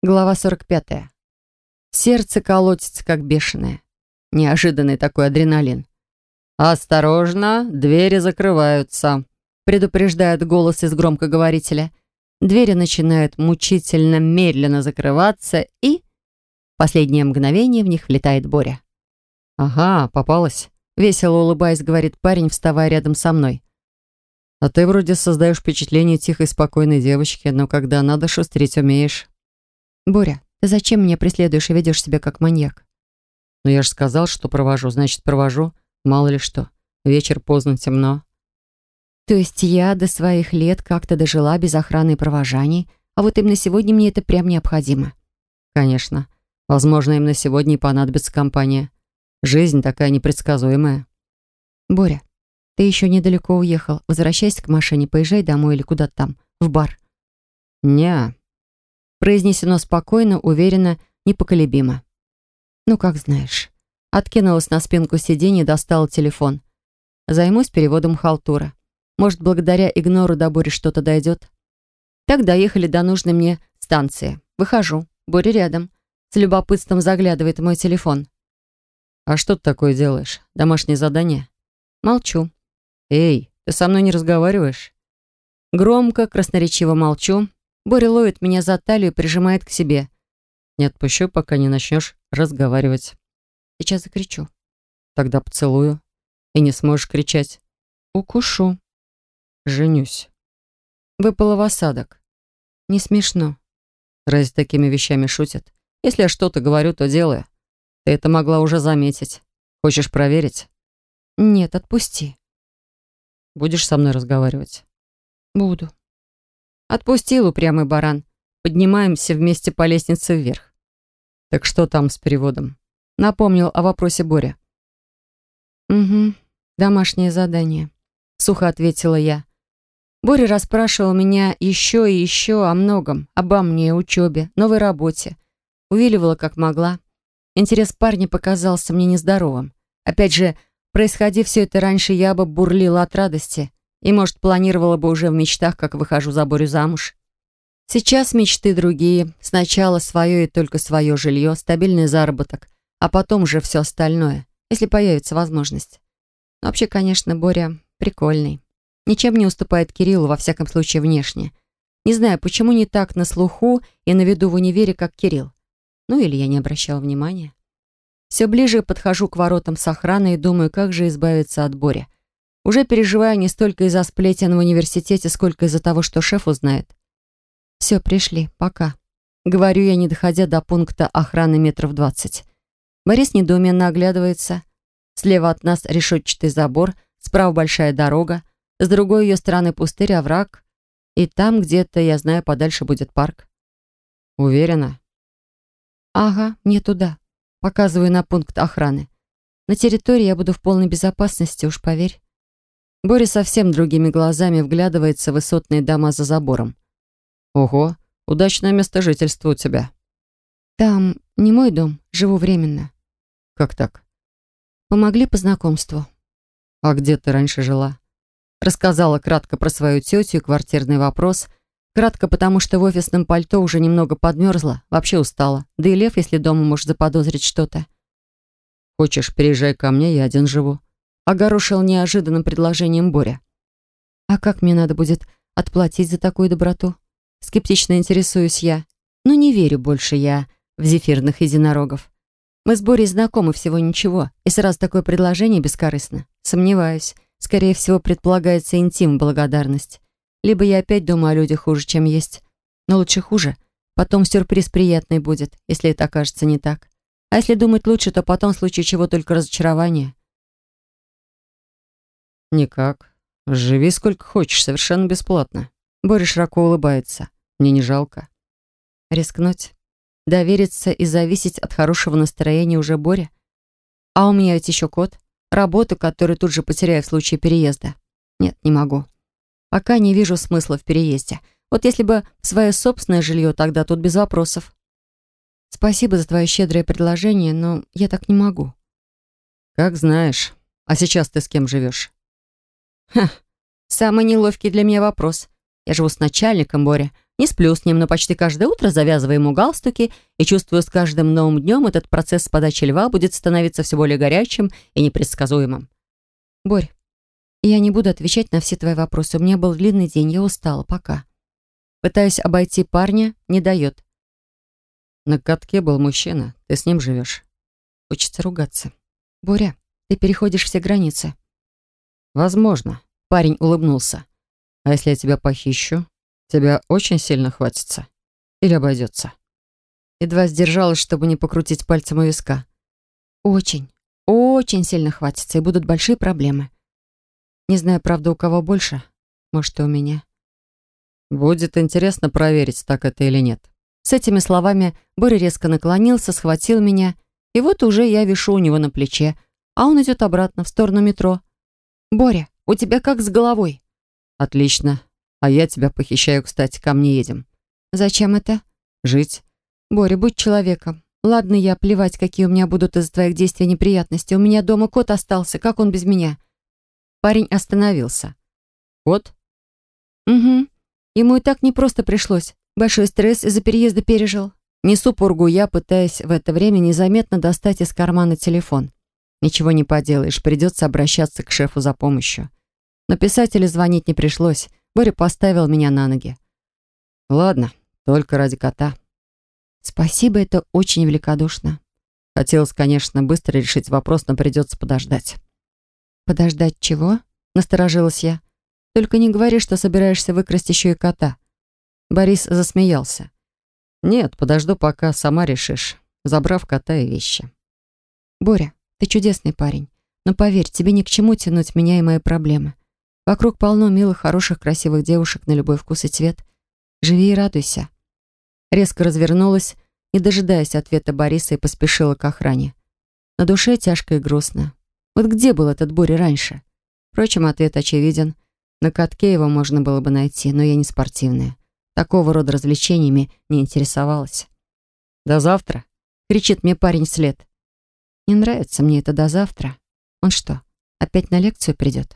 Глава 45. Сердце колотится, как бешеное. Неожиданный такой адреналин. «Осторожно, двери закрываются», — предупреждает голос из громкоговорителя. Двери начинают мучительно медленно закрываться, и... В последнее мгновение в них влетает Боря. «Ага, попалась», — весело улыбаясь, говорит парень, вставая рядом со мной. «А ты вроде создаешь впечатление тихой, спокойной девочки, но когда надо шустрить, умеешь». «Боря, ты зачем меня преследуешь и ведешь себя как маньяк?» «Ну я же сказал, что провожу, значит, провожу. Мало ли что. Вечер поздно, темно». «То есть я до своих лет как-то дожила без охраны и провожаний, а вот именно сегодня мне это прям необходимо?» «Конечно. Возможно, именно сегодня и понадобится компания. Жизнь такая непредсказуемая». «Боря, ты еще недалеко уехал. Возвращайся к машине, поезжай домой или куда-то там, в бар». «Не, Произнесено спокойно, уверенно, непоколебимо. «Ну, как знаешь». Откинулась на спинку сиденья и достала телефон. Займусь переводом халтура. Может, благодаря игнору до Бори что-то дойдет? Так доехали до нужной мне станции. Выхожу. Боря рядом. С любопытством заглядывает мой телефон. «А что ты такое делаешь? Домашнее задание?» Молчу. «Эй, ты со мной не разговариваешь?» Громко, красноречиво молчу, Боря ловит меня за талию и прижимает к себе. Не отпущу, пока не начнешь разговаривать. Сейчас закричу. Тогда поцелую. И не сможешь кричать. Укушу. Женюсь. Выпало в осадок. Не смешно. Разве такими вещами шутят? Если я что-то говорю, то делаю. Ты это могла уже заметить. Хочешь проверить? Нет, отпусти. Будешь со мной разговаривать? Буду. Отпустил упрямый баран. Поднимаемся вместе по лестнице вверх. Так что там с переводом? Напомнил о вопросе Боря. Угу, домашнее задание. Сухо ответила я. Боря расспрашивал меня еще и еще о многом. Обо мне, учебе, новой работе. Увиливала как могла. Интерес парня показался мне нездоровым. Опять же, происходи все это раньше, я бы бурлила от радости. И, может, планировала бы уже в мечтах, как выхожу за Борю замуж. Сейчас мечты другие. Сначала свое и только свое жилье, стабильный заработок, а потом уже все остальное, если появится возможность. Но вообще, конечно, Боря прикольный. Ничем не уступает Кириллу, во всяком случае, внешне. Не знаю, почему не так на слуху и на виду в универе, как Кирилл. Ну или я не обращала внимания. Все ближе подхожу к воротам с охраной и думаю, как же избавиться от Боря. Уже переживаю не столько из-за сплетен в университете, сколько из-за того, что шеф узнает. Все, пришли, пока. Говорю я, не доходя до пункта охраны метров двадцать. Борис недоуменно оглядывается. Слева от нас решетчатый забор, справа большая дорога, с другой ее стороны пустырь, овраг. И там где-то, я знаю, подальше будет парк. Уверена? Ага, не туда. Показываю на пункт охраны. На территории я буду в полной безопасности, уж поверь. Боря совсем другими глазами вглядывается в высотные дома за забором. «Ого, удачное место жительства у тебя». «Там не мой дом, живу временно». «Как так?» «Помогли по знакомству». «А где ты раньше жила?» Рассказала кратко про свою тетю и квартирный вопрос. Кратко, потому что в офисном пальто уже немного подмерзла, вообще устала. Да и Лев, если дома, может заподозрить что-то. «Хочешь, переезжай ко мне, я один живу». Огорошил неожиданным предложением Боря. «А как мне надо будет отплатить за такую доброту?» Скептично интересуюсь я. «Ну, не верю больше я в зефирных единорогов. Мы с Борей знакомы всего ничего, и сразу такое предложение бескорыстно. Сомневаюсь. Скорее всего, предполагается интим благодарность. Либо я опять думаю о людях хуже, чем есть. Но лучше хуже. Потом сюрприз приятный будет, если это окажется не так. А если думать лучше, то потом в случае чего только разочарование. «Никак. Живи сколько хочешь, совершенно бесплатно». Боря широко улыбается. «Мне не жалко». «Рискнуть? Довериться и зависеть от хорошего настроения уже Боря? А у меня ведь еще кот. Работу, которую тут же потеряю в случае переезда. Нет, не могу. Пока не вижу смысла в переезде. Вот если бы свое собственное жилье, тогда тут без вопросов. Спасибо за твое щедрое предложение, но я так не могу. Как знаешь. А сейчас ты с кем живешь? Ха, самый неловкий для меня вопрос. Я живу с начальником Боря. Не сплю с ним, но почти каждое утро завязываю ему галстуки и чувствую, с каждым новым днем этот процесс подачи льва будет становиться все более горячим и непредсказуемым. Борь, я не буду отвечать на все твои вопросы. У меня был длинный день, я устала. Пока. Пытаюсь обойти парня, не дает. На катке был мужчина. Ты с ним живешь. Хочется ругаться. Боря, ты переходишь все границы. Возможно. Парень улыбнулся. А если я тебя похищу? Тебя очень сильно хватится? Или обойдется? Едва сдержалась, чтобы не покрутить пальцем у виска. Очень, очень сильно хватится, и будут большие проблемы. Не знаю, правда, у кого больше. Может, и у меня. Будет интересно проверить, так это или нет. С этими словами Боря резко наклонился, схватил меня, и вот уже я вишу у него на плече, а он идет обратно, в сторону метро. «Боря, у тебя как с головой?» «Отлично. А я тебя похищаю, кстати, ко мне едем». «Зачем это?» «Жить». «Боря, будь человеком. Ладно, я плевать, какие у меня будут из-за твоих действий неприятности. У меня дома кот остался. Как он без меня?» Парень остановился. «Кот?» «Угу. Ему и так непросто пришлось. Большой стресс из-за переезда пережил. Несу пургу я, пытаясь в это время незаметно достать из кармана телефон. Ничего не поделаешь, придется обращаться к шефу за помощью. Но писателю звонить не пришлось. Боря поставил меня на ноги. «Ладно, только ради кота». «Спасибо, это очень великодушно». Хотелось, конечно, быстро решить вопрос, но придется подождать. «Подождать чего?» — насторожилась я. «Только не говори, что собираешься выкрасть еще и кота». Борис засмеялся. «Нет, подожду, пока сама решишь, забрав кота и вещи». «Боря, ты чудесный парень, но поверь, тебе ни к чему тянуть меня и мои проблемы. Вокруг полно милых, хороших, красивых девушек на любой вкус и цвет. Живи и радуйся». Резко развернулась, не дожидаясь ответа Бориса, и поспешила к охране. На душе тяжко и грустно. Вот где был этот Боря раньше? Впрочем, ответ очевиден. На катке его можно было бы найти, но я не спортивная. Такого рода развлечениями не интересовалась. «До завтра!» — кричит мне парень вслед. Не нравится мне это «до завтра». Он что, опять на лекцию придет?